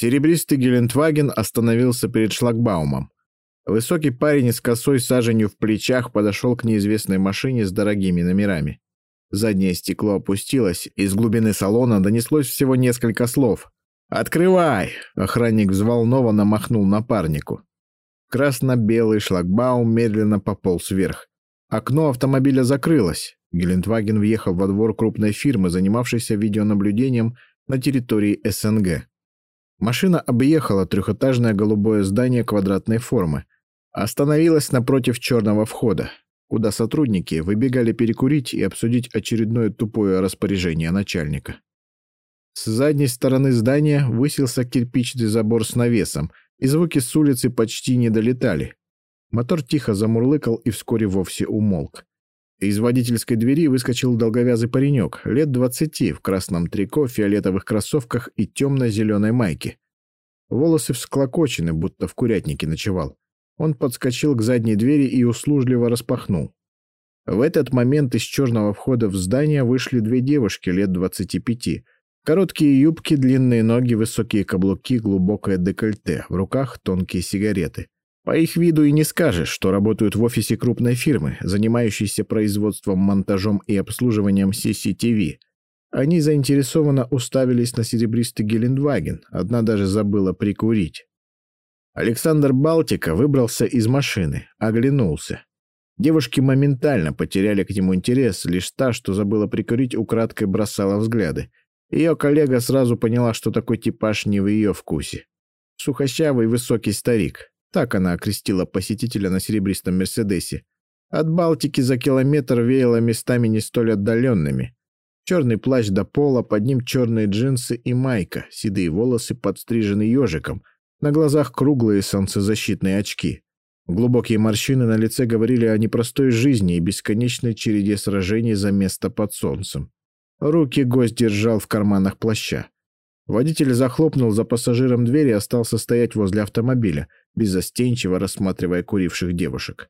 Серебристый Гелендваген остановился перед шлагбаумом. Высокий парень с косой саженью в плечах подошел к неизвестной машине с дорогими номерами. Заднее стекло опустилось, из глубины салона донеслось всего несколько слов. «Открывай!» — охранник взволнованно махнул напарнику. Красно-белый шлагбаум медленно пополз вверх. Окно автомобиля закрылось. Гелендваген въехал во двор крупной фирмы, занимавшейся видеонаблюдением на территории СНГ. Машина объехала трехэтажное голубое здание квадратной формы. Остановилась напротив черного входа, куда сотрудники выбегали перекурить и обсудить очередное тупое распоряжение начальника. С задней стороны здания высился кирпичный забор с навесом, и звуки с улицы почти не долетали. Мотор тихо замурлыкал и вскоре вовсе умолк. Из водительской двери выскочил долговязый паренек, лет двадцати, в красном трико, фиолетовых кроссовках и темно-зеленой майке. Волосы всклокочены, будто в курятнике ночевал. Он подскочил к задней двери и услужливо распахнул. В этот момент из черного входа в здание вышли две девушки лет двадцати пяти. Короткие юбки, длинные ноги, высокие каблуки, глубокое декольте, в руках тонкие сигареты. По их виду и не скажешь, что работают в офисе крупной фирмы, занимающейся производством, монтажом и обслуживанием CCTV. Они заинтересованно уставились на серебристый Гелендваген, одна даже забыла прикурить. Александр Балтика выбрался из машины, оглянулся. Девушки моментально потеряли к нему интерес, лишь та, что забыла прикурить, украдкой бросала взгляды. Ее коллега сразу поняла, что такой типаж не в ее вкусе. Сухощавый высокий старик, так она окрестила посетителя на серебристом Мерседесе. От Балтики за километр веяло местами не столь отдаленными. Черный плащ до пола, под ним черные джинсы и майка, седые волосы подстрижены ежиком, на глазах круглые солнцезащитные очки. Глубокие морщины на лице говорили о непростой жизни и бесконечной череде сражений за место под солнцем. Руки гость держал в карманах плаща. Водитель захлопнул за пассажиром дверь и остался стоять возле автомобиля, беззастенчиво рассматривая куривших девушек.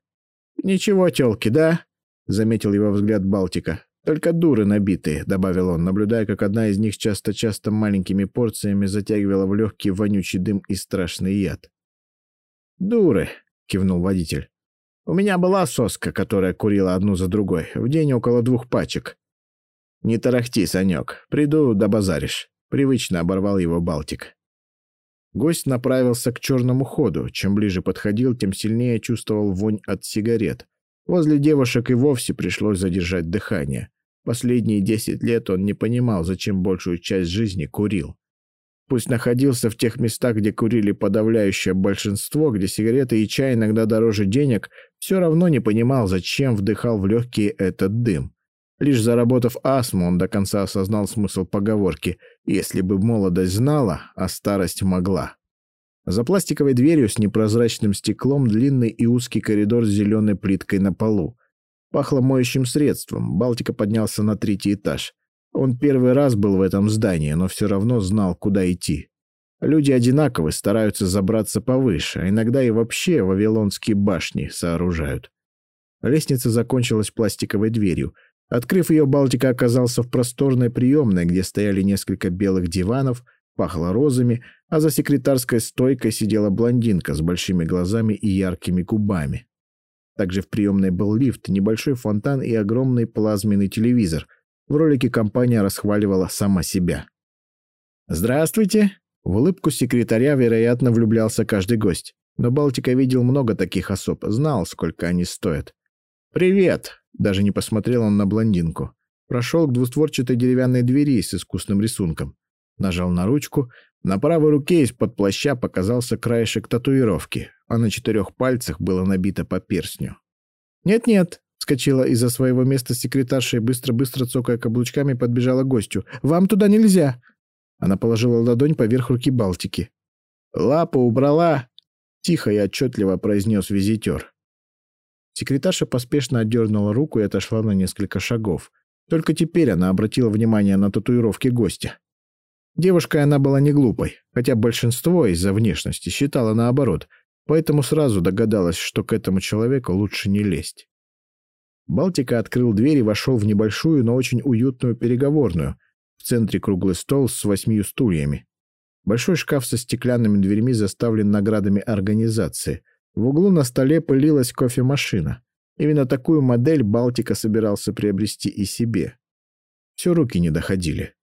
«Ничего, тёлки, да?» — заметил его взгляд Балтика. «Только дуры набитые», — добавил он, наблюдая, как одна из них часто-часто маленькими порциями затягивала в легкий вонючий дым и страшный яд. «Дуры», — кивнул водитель. «У меня была соска, которая курила одну за другой, в день около двух пачек». «Не тарахти, Санек, приду, да базаришь». Привычно оборвал его Балтик. Гость направился к черному ходу. Чем ближе подходил, тем сильнее чувствовал вонь от сигарет. Возле девушек и вовсе пришлось задержать дыхание. Последние десять лет он не понимал, зачем большую часть жизни курил. Пусть находился в тех местах, где курили подавляющее большинство, где сигареты и чай иногда дороже денег, все равно не понимал, зачем вдыхал в легкие этот дым. Лишь заработав астму, он до конца осознал смысл поговорки «Если бы молодость знала, а старость могла». За пластиковой дверью с непрозрачным стеклом длинный и узкий коридор с зеленой плиткой на полу. Пахло моющим средством. Балтика поднялся на третий этаж. Он первый раз был в этом здании, но все равно знал, куда идти. Люди одинаковы, стараются забраться повыше, а иногда и вообще вавилонские башни сооружают. Лестница закончилась пластиковой дверью — Открыв ее, Балтика оказался в просторной приемной, где стояли несколько белых диванов, пахло розами, а за секретарской стойкой сидела блондинка с большими глазами и яркими губами. Также в приемной был лифт, небольшой фонтан и огромный плазменный телевизор. В ролике компания расхваливала сама себя. «Здравствуйте!» В улыбку секретаря, вероятно, влюблялся каждый гость. Но Балтика видел много таких особ, знал, сколько они стоят. «Привет!» Даже не посмотрел он на блондинку. Прошел к двустворчатой деревянной двери с искусным рисунком. Нажал на ручку. На правой руке из-под плаща показался краешек татуировки, а на четырех пальцах было набито по перстню. «Нет-нет», — вскочила из-за своего места секретарша и быстро-быстро цокая каблучками подбежала к гостю. «Вам туда нельзя!» Она положила ладонь поверх руки Балтики. «Лапу убрала!» — тихо и отчетливо произнес визитер. Секретарша поспешно отдернула руку и отошла на несколько шагов. Только теперь она обратила внимание на татуировки гостя. Девушкой она была не глупой, хотя большинство из-за внешности считало наоборот, поэтому сразу догадалась, что к этому человеку лучше не лезть. Балтика открыл дверь и вошел в небольшую, но очень уютную переговорную. В центре круглый стол с восьмью стульями. Большой шкаф со стеклянными дверьми заставлен наградами организации. В углу на столе пылилась кофемашина. Именно такую модель Балтика собирался приобрести и себе. Все руки не доходили.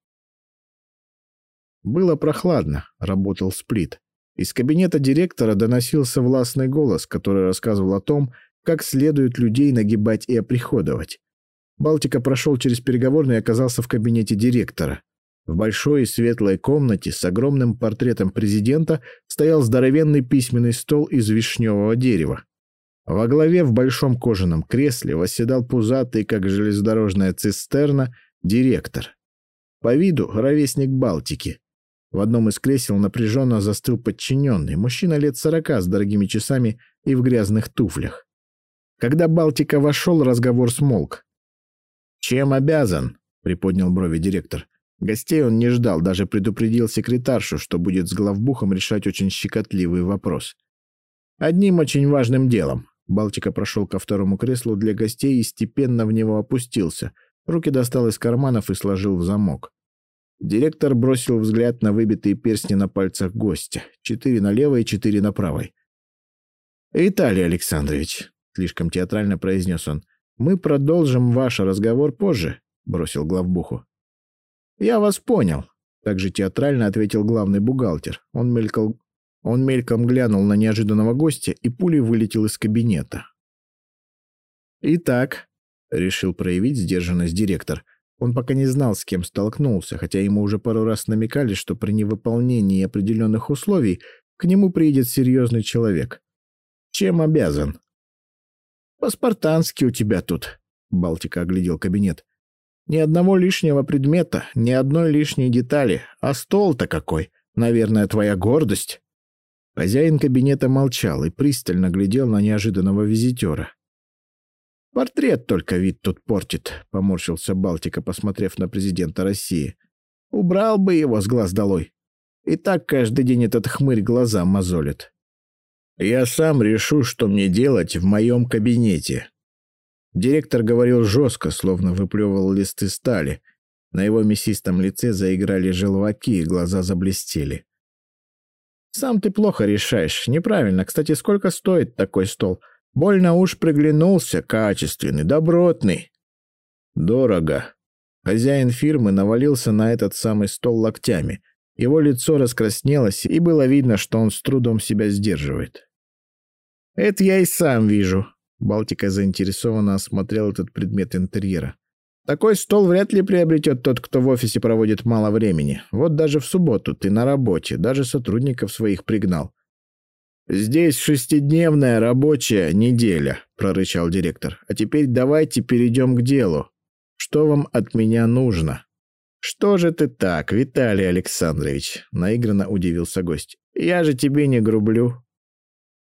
Было прохладно, работал сплит. Из кабинета директора доносился властный голос, который рассказывал о том, как следует людей нагибать и оприходовать. Балтика прошел через переговорный и оказался в кабинете директора. В большой и светлой комнате с огромным портретом президента стоял здоровенный письменный стол из вишневого дерева. Во главе в большом кожаном кресле восседал пузатый, как железнодорожная цистерна, директор. По виду ровесник Балтики. В одном из кресел напряженно застыл подчиненный, мужчина лет сорока с дорогими часами и в грязных туфлях. Когда Балтика вошел, разговор смолк. «Чем обязан?» — приподнял брови директор. Гостей он не ждал, даже предупредил секретаршу, что будет с главбухом решать очень щекотливый вопрос. Одним очень важным делом. Балтика прошел ко второму креслу для гостей и степенно в него опустился. Руки достал из карманов и сложил в замок. Директор бросил взгляд на выбитые перстни на пальцах гостя. Четыре на левой и четыре на правой. «Виталий Александрович», — слишком театрально произнес он, — «мы продолжим ваш разговор позже», — бросил главбуху. «Я вас понял», — также театрально ответил главный бухгалтер. Он мелькал он мельком глянул на неожиданного гостя и пулей вылетел из кабинета. «Итак», — решил проявить сдержанность директор, он пока не знал, с кем столкнулся, хотя ему уже пару раз намекали, что при невыполнении определенных условий к нему приедет серьезный человек. «Чем обязан?» «По-спартански у тебя тут», — Балтика оглядел кабинет. «Ни одного лишнего предмета, ни одной лишней детали. А стол-то какой! Наверное, твоя гордость». Хозяин кабинета молчал и пристально глядел на неожиданного визитера. «Портрет только вид тут портит», — поморщился Балтика, посмотрев на президента России. «Убрал бы его с глаз долой. И так каждый день этот хмырь глаза мозолит». «Я сам решу, что мне делать в моем кабинете». Директор говорил жестко, словно выплевывал листы стали. На его мясистом лице заиграли желваки, глаза заблестели. Сам ты плохо решаешь. Неправильно. Кстати, сколько стоит такой стол? Больно уж приглянулся. Качественный, добротный. Дорого. Хозяин фирмы навалился на этот самый стол локтями. Его лицо раскраснелось, и было видно, что он с трудом себя сдерживает. «Это я и сам вижу», — Балтика заинтересованно осмотрел этот предмет интерьера. Такой стол вряд ли приобретет тот, кто в офисе проводит мало времени. Вот даже в субботу ты на работе, даже сотрудников своих пригнал. «Здесь шестидневная рабочая неделя», — прорычал директор. «А теперь давайте перейдем к делу. Что вам от меня нужно?» «Что же ты так, Виталий Александрович?» — наигранно удивился гость. «Я же тебе не грублю».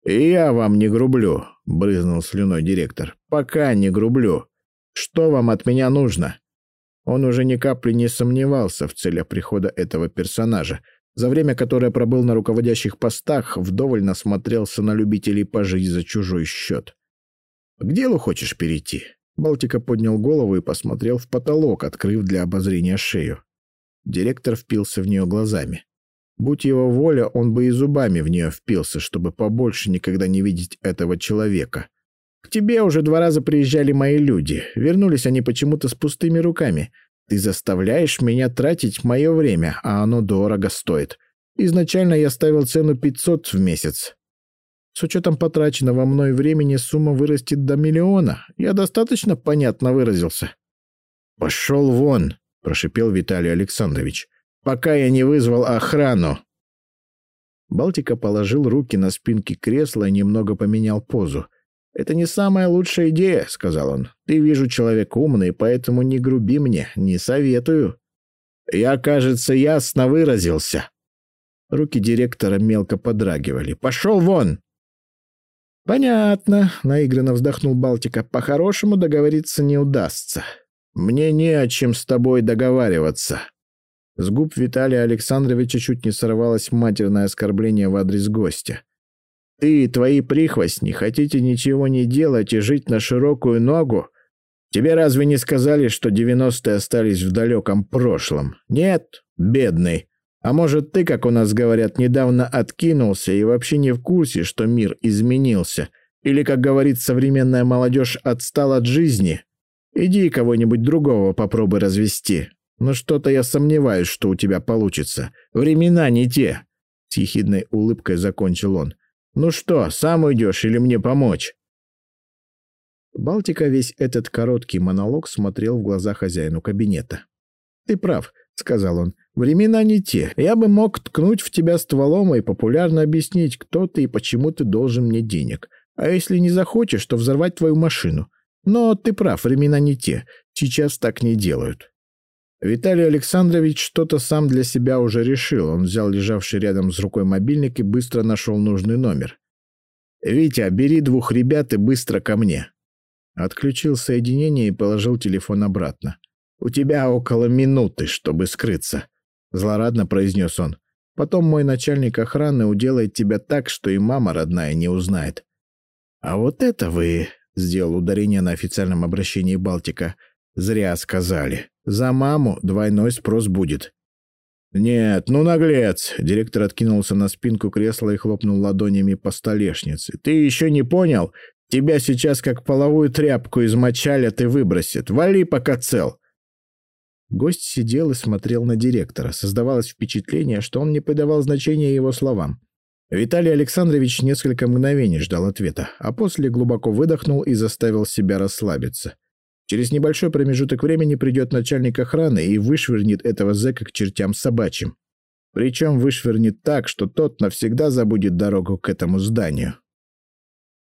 «И я вам не грублю», — брызнул слюной директор. «Пока не грублю. Что вам от меня нужно?» Он уже ни капли не сомневался в целях прихода этого персонажа. За время, которое пробыл на руководящих постах, вдоволь насмотрелся на любителей пожить за чужой счет. «К делу хочешь перейти?» Балтика поднял голову и посмотрел в потолок, открыв для обозрения шею. Директор впился в нее глазами. Будь его воля, он бы и зубами в нее впился, чтобы побольше никогда не видеть этого человека. К тебе уже два раза приезжали мои люди. Вернулись они почему-то с пустыми руками. Ты заставляешь меня тратить мое время, а оно дорого стоит. Изначально я ставил цену 500 в месяц. С учетом потраченного мной времени сумма вырастет до миллиона. Я достаточно понятно выразился. «Пошел вон!» – прошипел Виталий Александрович. «Пока я не вызвал охрану!» Балтика положил руки на спинки кресла и немного поменял позу – «Это не самая лучшая идея», — сказал он. «Ты, вижу, человек умный, поэтому не груби мне, не советую». «Я, кажется, ясно выразился». Руки директора мелко подрагивали. «Пошел вон!» «Понятно», — наигранно вздохнул Балтика. «По-хорошему договориться не удастся. Мне не о чем с тобой договариваться». С губ Виталия Александровича чуть не сорвалось матерное оскорбление в адрес гостя. Ты и твои прихвостни хотите ничего не делать и жить на широкую ногу? Тебе разве не сказали, что девяностые остались в далеком прошлом? Нет, бедный. А может, ты, как у нас говорят, недавно откинулся и вообще не в курсе, что мир изменился? Или, как говорит современная молодежь, отстал от жизни? Иди кого-нибудь другого попробуй развести. Но что-то я сомневаюсь, что у тебя получится. Времена не те. С ехидной улыбкой закончил он. Ну что, сам уйдешь или мне помочь? Балтика весь этот короткий монолог смотрел в глаза хозяину кабинета. «Ты прав», — сказал он. «Времена не те. Я бы мог ткнуть в тебя стволом и популярно объяснить, кто ты и почему ты должен мне денег. А если не захочешь, то взорвать твою машину. Но ты прав, времена не те. Сейчас так не делают». Виталий Александрович что-то сам для себя уже решил. Он взял лежавший рядом с рукой мобильник и быстро нашел нужный номер. «Витя, бери двух ребят и быстро ко мне». Отключил соединение и положил телефон обратно. «У тебя около минуты, чтобы скрыться», — злорадно произнес он. «Потом мой начальник охраны уделает тебя так, что и мама родная не узнает». «А вот это вы...» — сделал ударение на официальном обращении Балтика. «Зря сказали. За маму двойной спрос будет». «Нет, ну наглец!» — директор откинулся на спинку кресла и хлопнул ладонями по столешнице. «Ты еще не понял? Тебя сейчас как половую тряпку измочалят и выбросят. Вали, пока цел. Гость сидел и смотрел на директора. Создавалось впечатление, что он не придавал значения его словам. Виталий Александрович несколько мгновений ждал ответа, а после глубоко выдохнул и заставил себя расслабиться. Через небольшой промежуток времени придет начальник охраны и вышвырнет этого зэка к чертям собачьим. Причем вышвырнет так, что тот навсегда забудет дорогу к этому зданию.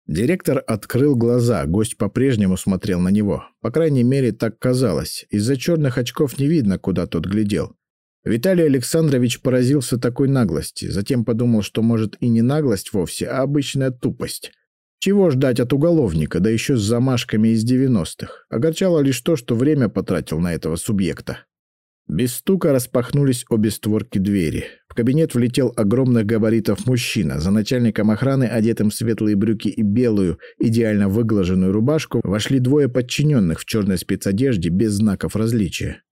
Директор открыл глаза, гость по-прежнему смотрел на него. По крайней мере, так казалось. Из-за черных очков не видно, куда тот глядел. Виталий Александрович поразился такой наглости, затем подумал, что может и не наглость вовсе, а обычная тупость. Чего ждать от уголовника, да еще с замашками из 90-х? Огорчало лишь то, что время потратил на этого субъекта. Без стука распахнулись обе створки двери. В кабинет влетел огромных габаритов мужчина. За начальником охраны, одетым в светлые брюки и белую, идеально выглаженную рубашку, вошли двое подчиненных в черной спецодежде без знаков различия.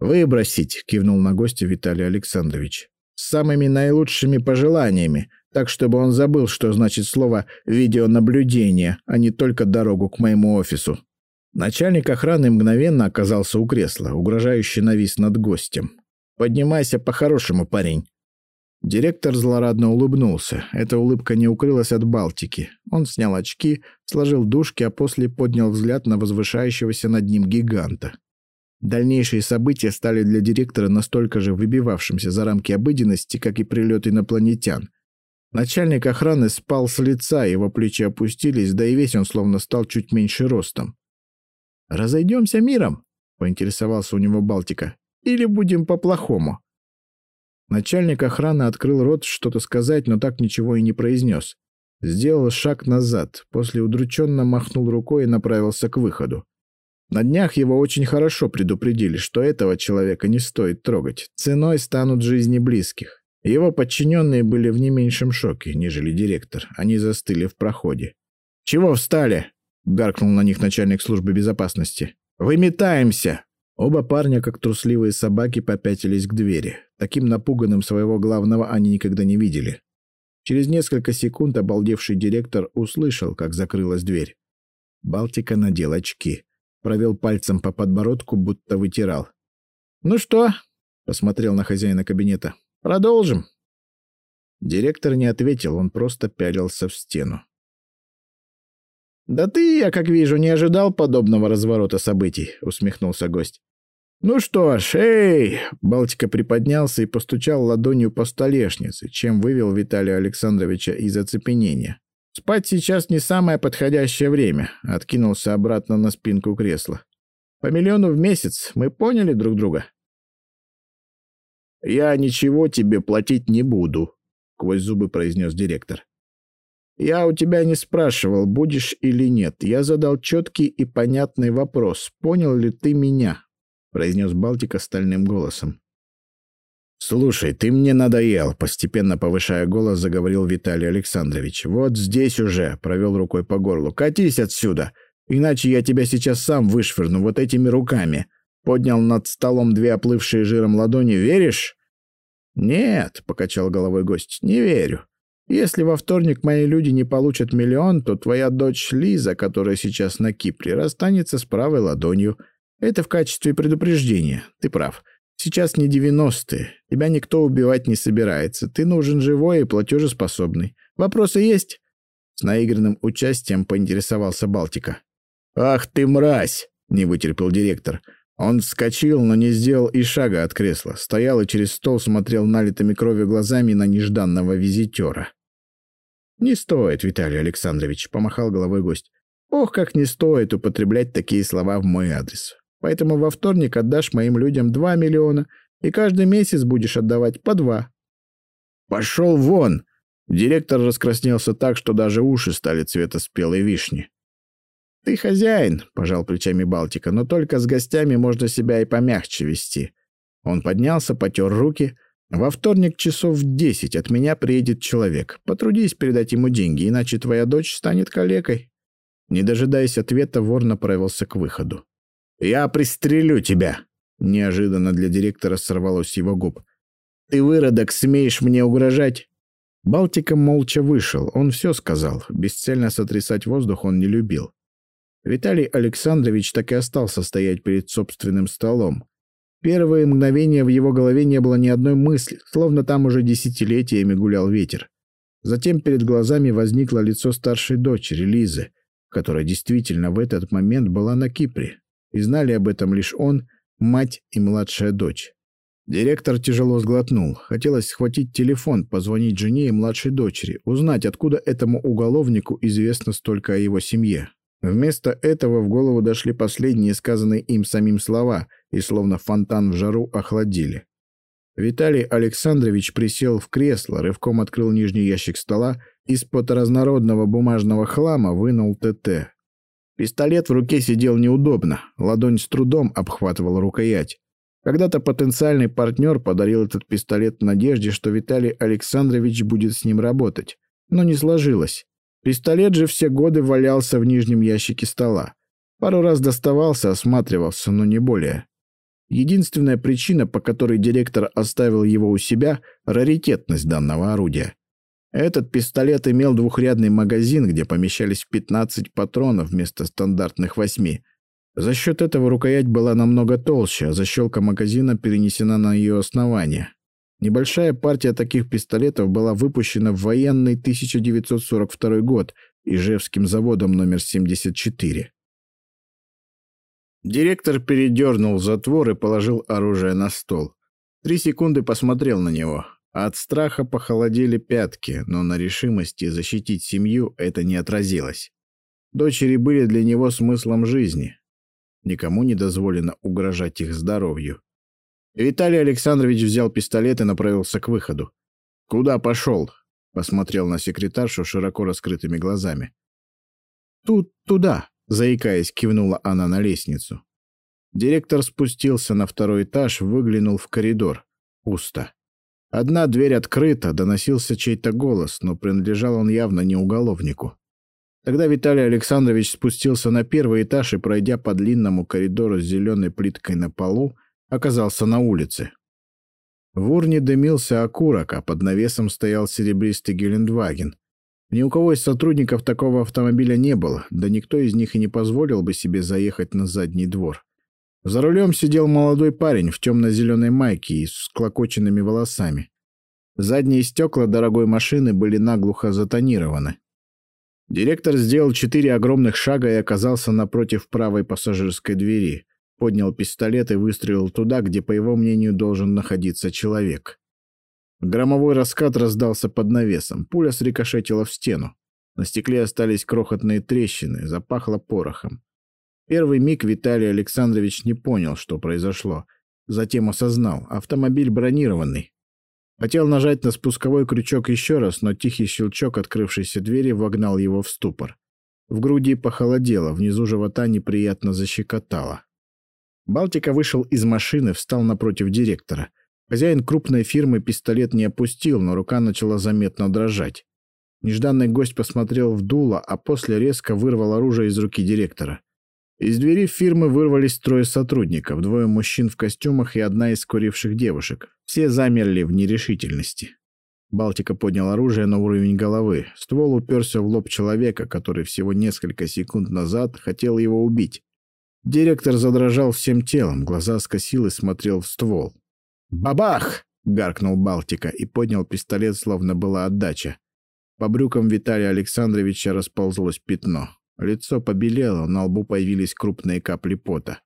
«Выбросить!» — кивнул на гостя Виталий Александрович. «С самыми наилучшими пожеланиями, так чтобы он забыл, что значит слово «видеонаблюдение», а не только дорогу к моему офису». Начальник охраны мгновенно оказался у кресла, угрожающе навис над гостем. «Поднимайся по-хорошему, парень». Директор злорадно улыбнулся. Эта улыбка не укрылась от Балтики. Он снял очки, сложил дужки, а после поднял взгляд на возвышающегося над ним гиганта. Дальнейшие события стали для директора настолько же выбивавшимся за рамки обыденности, как и прилет инопланетян. Начальник охраны спал с лица, его плечи опустились, да и весь он словно стал чуть меньше ростом. «Разойдемся миром?» — поинтересовался у него Балтика. «Или будем по-плохому?» Начальник охраны открыл рот что-то сказать, но так ничего и не произнес. Сделал шаг назад, после удрученно махнул рукой и направился к выходу. На днях его очень хорошо предупредили, что этого человека не стоит трогать. Ценой станут жизни близких. Его подчиненные были в не меньшем шоке, нежели директор. Они застыли в проходе. «Чего встали?» гаркнул на них начальник службы безопасности. «Выметаемся!» Оба парня, как трусливые собаки, попятились к двери. Таким напуганным своего главного они никогда не видели. Через несколько секунд обалдевший директор услышал, как закрылась дверь. Балтика надел очки. Провел пальцем по подбородку, будто вытирал. «Ну что?» — посмотрел на хозяина кабинета. «Продолжим?» Директор не ответил, он просто пялился в стену. «Да ты, я как вижу, не ожидал подобного разворота событий», — усмехнулся гость. «Ну что ж, эй!» — Балтика приподнялся и постучал ладонью по столешнице, чем вывел Виталия Александровича из оцепенения. «Спать сейчас не самое подходящее время», — откинулся обратно на спинку кресла. «По миллиону в месяц. Мы поняли друг друга?» «Я ничего тебе платить не буду», — сквозь зубы произнес директор. Я у тебя не спрашивал, будешь или нет. Я задал четкий и понятный вопрос. Понял ли ты меня? произнес Балтика стальным голосом. «Слушай, ты мне надоел», — постепенно повышая голос, заговорил Виталий Александрович. «Вот здесь уже», — провел рукой по горлу. «Катись отсюда, иначе я тебя сейчас сам вышвырну вот этими руками». Поднял над столом две оплывшие жиром ладони. «Веришь?» «Нет», — покачал головой гость, — «не верю. Если во вторник мои люди не получат миллион, то твоя дочь Лиза, которая сейчас на Кипре, расстанется с правой ладонью. Это в качестве предупреждения. Ты прав. Сейчас не девяностые. Тебя никто убивать не собирается. Ты нужен живой и платежеспособный. Вопросы есть?» С наигранным участием поинтересовался Балтика. «Ах ты мразь!» — не вытерпел директор. Он вскочил, но не сделал и шага от кресла. Стоял и через стол смотрел налитыми кровью глазами на нежданного визитера. «Не стоит, Виталий Александрович», — помахал головой гость. «Ох, как не стоит употреблять такие слова в мой адрес. Поэтому во вторник отдашь моим людям два миллиона, и каждый месяц будешь отдавать по два». «Пошел вон!» Директор раскраснелся так, что даже уши стали цвета спелой вишни. «Ты хозяин», — пожал плечами Балтика, «но только с гостями можно себя и помягче вести». Он поднялся, потер руки. «Во вторник часов в десять от меня приедет человек. Потрудись передать ему деньги, иначе твоя дочь станет калекой». Не дожидаясь ответа, вор направился к выходу. «Я пристрелю тебя!» Неожиданно для директора сорвалось его губ. «Ты, выродок, смеешь мне угрожать?» Балтика молча вышел. Он все сказал. Бесцельно сотрясать воздух он не любил. Виталий Александрович так и остался стоять перед собственным столом. Первые мгновения в его голове не было ни одной мысли, словно там уже десятилетиями гулял ветер. Затем перед глазами возникло лицо старшей дочери, Лизы, которая действительно в этот момент была на Кипре. И знали об этом лишь он, мать и младшая дочь. Директор тяжело сглотнул. Хотелось схватить телефон, позвонить жене и младшей дочери, узнать, откуда этому уголовнику известно столько о его семье. Вместо этого в голову дошли последние сказанные им самим слова и словно фонтан в жару охладили. Виталий Александрович присел в кресло, рывком открыл нижний ящик стола, из-под разнородного бумажного хлама вынул ТТ. Пистолет в руке сидел неудобно, ладонь с трудом обхватывала рукоять. Когда-то потенциальный партнер подарил этот пистолет в надежде, что Виталий Александрович будет с ним работать. Но не сложилось. Пистолет же все годы валялся в нижнем ящике стола. Пару раз доставался, осматривался, но не более. Единственная причина, по которой директор оставил его у себя – раритетность данного орудия. Этот пистолет имел двухрядный магазин, где помещались 15 патронов вместо стандартных 8. За счет этого рукоять была намного толще, а защелка магазина перенесена на ее основание. Небольшая партия таких пистолетов была выпущена в военный 1942 год Ижевским заводом номер 74. Директор передернул затвор и положил оружие на стол. Три секунды посмотрел на него. От страха похолодели пятки, но на решимости защитить семью это не отразилось. Дочери были для него смыслом жизни. Никому не дозволено угрожать их здоровью. Виталий Александрович взял пистолет и направился к выходу. «Куда пошел?» — посмотрел на секретаршу широко раскрытыми глазами. «Тут, туда», — заикаясь, кивнула она на лестницу. Директор спустился на второй этаж, выглянул в коридор. Пусто. Одна дверь открыта, доносился чей-то голос, но принадлежал он явно не уголовнику. Тогда Виталий Александрович спустился на первый этаж и, пройдя по длинному коридору с зеленой плиткой на полу, оказался на улице. В урне дымился окурок, а под навесом стоял серебристый Гелендваген. Ни у кого из сотрудников такого автомобиля не было, да никто из них и не позволил бы себе заехать на задний двор. За рулем сидел молодой парень в темно-зеленой майке и с склокоченными волосами. Задние стекла дорогой машины были наглухо затонированы. Директор сделал четыре огромных шага и оказался напротив правой пассажирской двери поднял пистолет и выстрелил туда, где, по его мнению, должен находиться человек. Громовой раскат раздался под навесом, пуля срикошетила в стену. На стекле остались крохотные трещины, запахло порохом. Первый миг Виталий Александрович не понял, что произошло. Затем осознал, автомобиль бронированный. Хотел нажать на спусковой крючок еще раз, но тихий щелчок открывшейся двери вогнал его в ступор. В груди похолодело, внизу живота неприятно защекотало. Балтика вышел из машины, встал напротив директора. Хозяин крупной фирмы пистолет не опустил, но рука начала заметно дрожать. Нежданный гость посмотрел в дуло, а после резко вырвал оружие из руки директора. Из двери фирмы вырвались трое сотрудников, двое мужчин в костюмах и одна из куривших девушек. Все замерли в нерешительности. Балтика поднял оружие на уровень головы. Ствол уперся в лоб человека, который всего несколько секунд назад хотел его убить. Директор задрожал всем телом, глаза скосил и смотрел в ствол. «Бабах!» — гаркнул Балтика и поднял пистолет, словно была отдача. По брюкам Виталия Александровича расползлось пятно. Лицо побелело, на лбу появились крупные капли пота.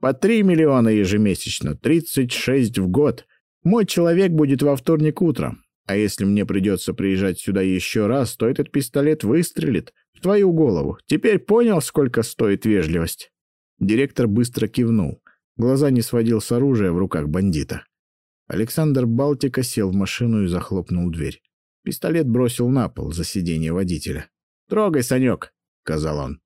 «По три миллиона ежемесячно, тридцать шесть в год. Мой человек будет во вторник утром. А если мне придется приезжать сюда еще раз, то этот пистолет выстрелит твою голову. Теперь понял, сколько стоит вежливость?» Директор быстро кивнул. Глаза не сводил с оружия в руках бандита. Александр Балтика сел в машину и захлопнул дверь. Пистолет бросил на пол за сиденье водителя. «Трогай, Санек», — сказал он.